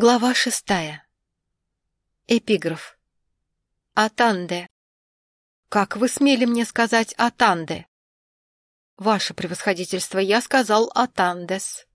Глава шестая. Эпиграф. Атанде. Как вы смели мне сказать Атанде? Ваше превосходительство, я сказал Атандес.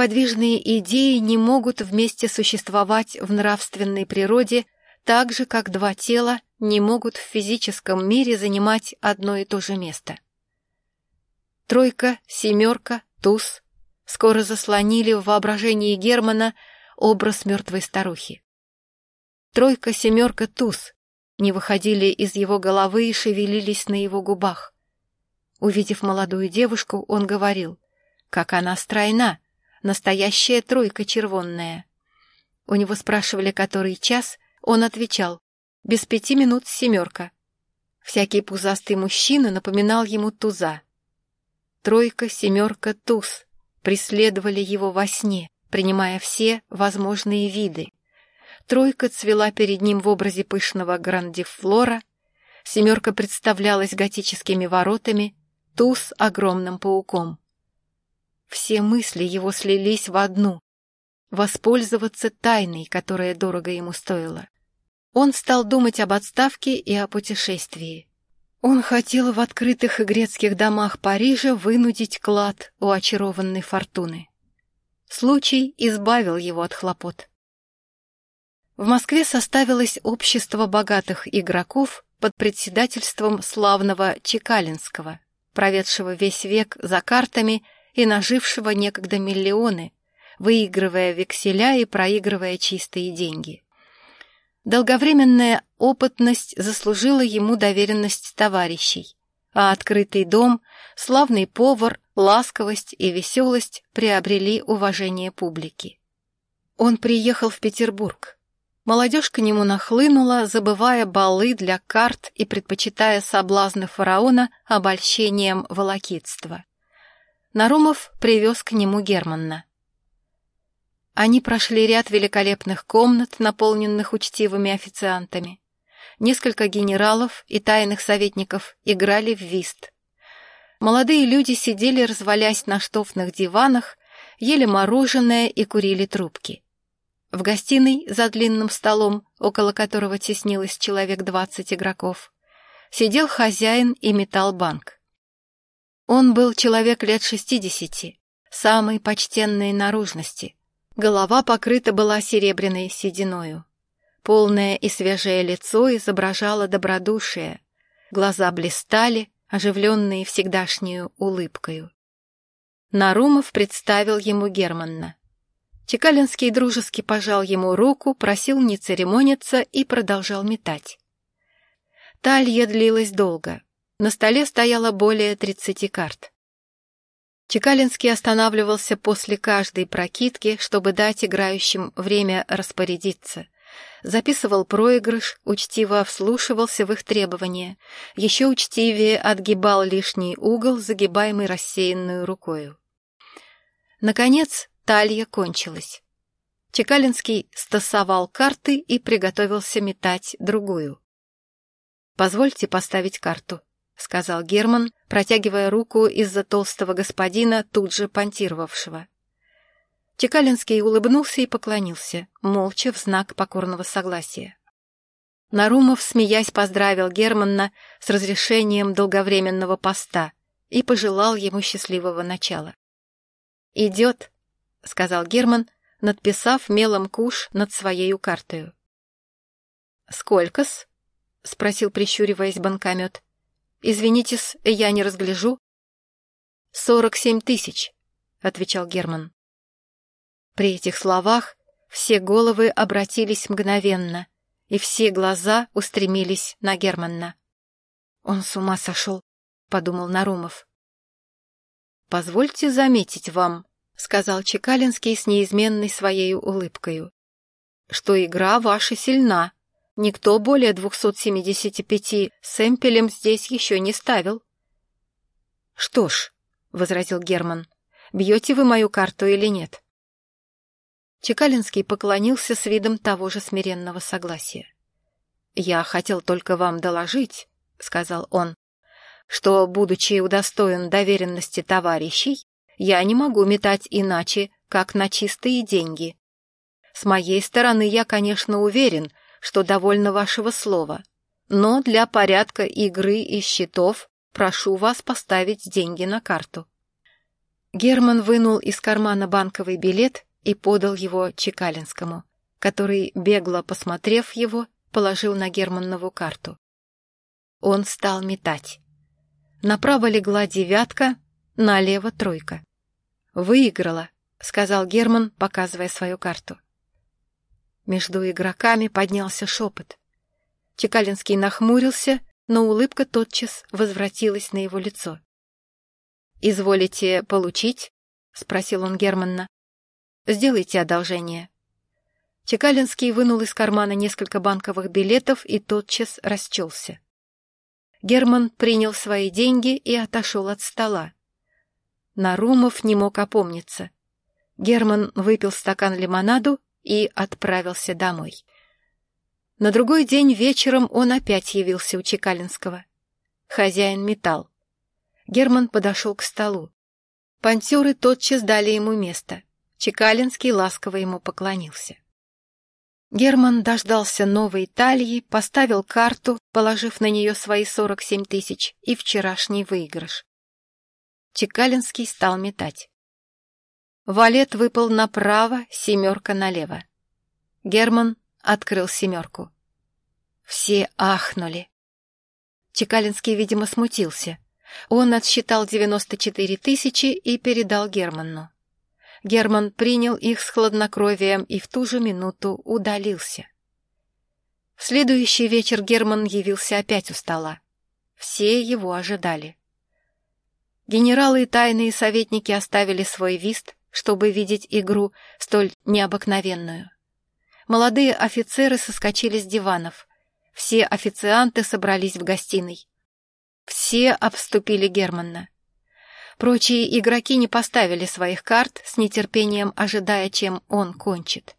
Две неподвижные идеи не могут вместе существовать в нравственной природе так же, как два тела не могут в физическом мире занимать одно и то же место. Тройка, семерка, туз скоро заслонили в воображении Германа образ мертвой старухи. Тройка, семерка, туз не выходили из его головы и шевелились на его губах. Увидев молодую девушку, он говорил, как она стройна, настоящая тройка червонная. У него спрашивали, который час, он отвечал, без пяти минут семерка. Всякий пузастый мужчина напоминал ему туза. Тройка, семерка, туз преследовали его во сне, принимая все возможные виды. Тройка цвела перед ним в образе пышного грандифлора, семерка представлялась готическими воротами, туз — огромным пауком. Все мысли его слились в одну — воспользоваться тайной, которая дорого ему стоила. Он стал думать об отставке и о путешествии. Он хотел в открытых и грецких домах Парижа вынудить клад у очарованной фортуны. Случай избавил его от хлопот. В Москве составилось общество богатых игроков под председательством славного Чекалинского, проведшего весь век за картами и нажившего некогда миллионы, выигрывая векселя и проигрывая чистые деньги. Долговременная опытность заслужила ему доверенность товарищей, а открытый дом, славный повар, ласковость и веселость приобрели уважение публики. Он приехал в Петербург. Молодежь к нему нахлынула, забывая балы для карт и предпочитая соблазны фараона обольщением волокитства. Нарумов привез к нему Германна. Они прошли ряд великолепных комнат, наполненных учтивыми официантами. Несколько генералов и тайных советников играли в вист. Молодые люди сидели, развалясь на штофных диванах, ели мороженое и курили трубки. В гостиной за длинным столом, около которого теснилось человек двадцать игроков, сидел хозяин и метал банк. Он был человек лет шестидесяти, самой почтенной наружности. Голова покрыта была серебряной сединою. Полное и свежее лицо изображало добродушие. Глаза блистали, оживленные всегдашнюю улыбкою. Нарумов представил ему Германна. Чекалинский дружески пожал ему руку, просил не церемониться и продолжал метать. Талья длилась долго. На столе стояло более тридцати карт. Чекалинский останавливался после каждой прокидки, чтобы дать играющим время распорядиться. Записывал проигрыш, учтиво вслушивался в их требования, еще учтивее отгибал лишний угол, загибаемый рассеянную рукою. Наконец, талья кончилась. Чекалинский стасовал карты и приготовился метать другую. «Позвольте поставить карту», — сказал Герман, протягивая руку из-за толстого господина, тут же понтировавшего. Чекалинский улыбнулся и поклонился, молча в знак покорного согласия. Нарумов, смеясь, поздравил Германа с разрешением долговременного поста и пожелал ему счастливого начала. «Идет», — сказал Герман, надписав мелом куш над своей картою. «Сколько-с?» — спросил, прищуриваясь банкомет. Извинитесь, я не разгляжу. Сорок семь тысяч, отвечал Герман. При этих словах все головы обратились мгновенно, и все глаза устремились на Германна. Он с ума сошел, подумал Нарумов. Позвольте заметить вам, — сказал Чекалинский с неизменной своей улыбкою, — что игра ваша сильна. Никто более 275 сэмпелем здесь еще не ставил. — Что ж, — возразил Герман, — бьете вы мою карту или нет? Чекалинский поклонился с видом того же смиренного согласия. «Я хотел только вам доложить», — сказал он, что, будучи удостоен доверенности товарищей, я не могу метать иначе, как на чистые деньги. С моей стороны я, конечно, уверен, что довольно вашего слова, но для порядка игры и счетов прошу вас поставить деньги на карту. Герман вынул из кармана банковый билет и подал его Чекалинскому, который, бегло посмотрев его, положил на Германнову карту. Он стал метать. Направо легла девятка, налево тройка. «Выиграла», — сказал Герман, показывая свою карту. Между игроками поднялся шепот. Чекалинский нахмурился, но улыбка тотчас возвратилась на его лицо. «Изволите получить?» — спросил он Германна. «Сделайте одолжение». Чекалинский вынул из кармана несколько банковых билетов и тотчас расчелся. Герман принял свои деньги и отошел от стола. Нарумов не мог опомниться. Герман выпил стакан лимонаду и отправился домой. На другой день вечером он опять явился у Чекалинского. Хозяин металл. Герман подошел к столу. Пантеры тотчас дали ему место. Чекалинский ласково ему поклонился. Герман дождался новой талии, поставил карту, положив на нее свои 47 тысяч и вчерашний выигрыш. Чекалинский стал метать. Валет выпал направо, семерка налево. Герман открыл семерку. Все ахнули. Чекалинский, видимо, смутился. Он отсчитал 94 тысячи и передал Герману. Герман принял их с хладнокровием и в ту же минуту удалился. В следующий вечер Герман явился опять у стола. Все его ожидали. Генералы и тайные советники оставили свой вист, чтобы видеть игру столь необыкновенную. Молодые офицеры соскочили с диванов. Все официанты собрались в гостиной. Все обступили Германа. Прочие игроки не поставили своих карт, с нетерпением ожидая, чем он кончит.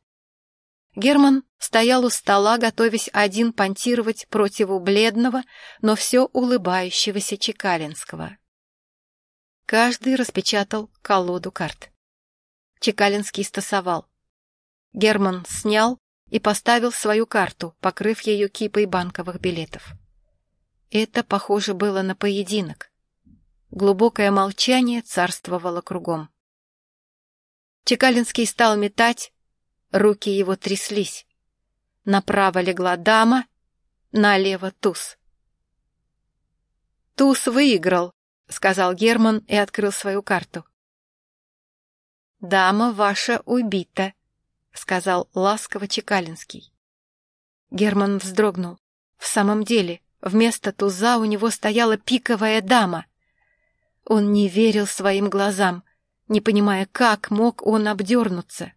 Герман стоял у стола, готовясь один понтировать противу бледного, но все улыбающегося Чекалинского. Каждый распечатал колоду карт. Чекалинский стасовал. Герман снял и поставил свою карту, покрыв ее кипой банковых билетов. Это похоже было на поединок. Глубокое молчание царствовало кругом. Чекалинский стал метать, руки его тряслись. Направо легла дама, налево туз. «Туз выиграл», — сказал Герман и открыл свою карту. «Дама ваша убита», — сказал ласково Чекалинский. Герман вздрогнул. В самом деле, вместо туза у него стояла пиковая дама. Он не верил своим глазам, не понимая, как мог он обдернуться.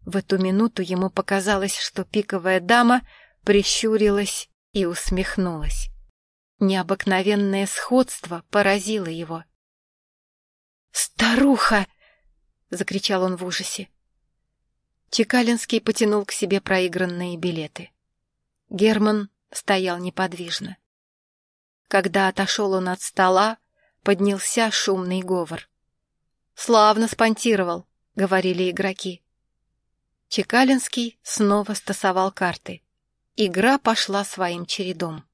В эту минуту ему показалось, что пиковая дама прищурилась и усмехнулась. Необыкновенное сходство поразило его. «Старуха!» — закричал он в ужасе. Чекалинский потянул к себе проигранные билеты. Герман стоял неподвижно. Когда отошел он от стола, поднялся шумный говор. «Славно спонтировал», — говорили игроки. Чекалинский снова стасовал карты. Игра пошла своим чередом.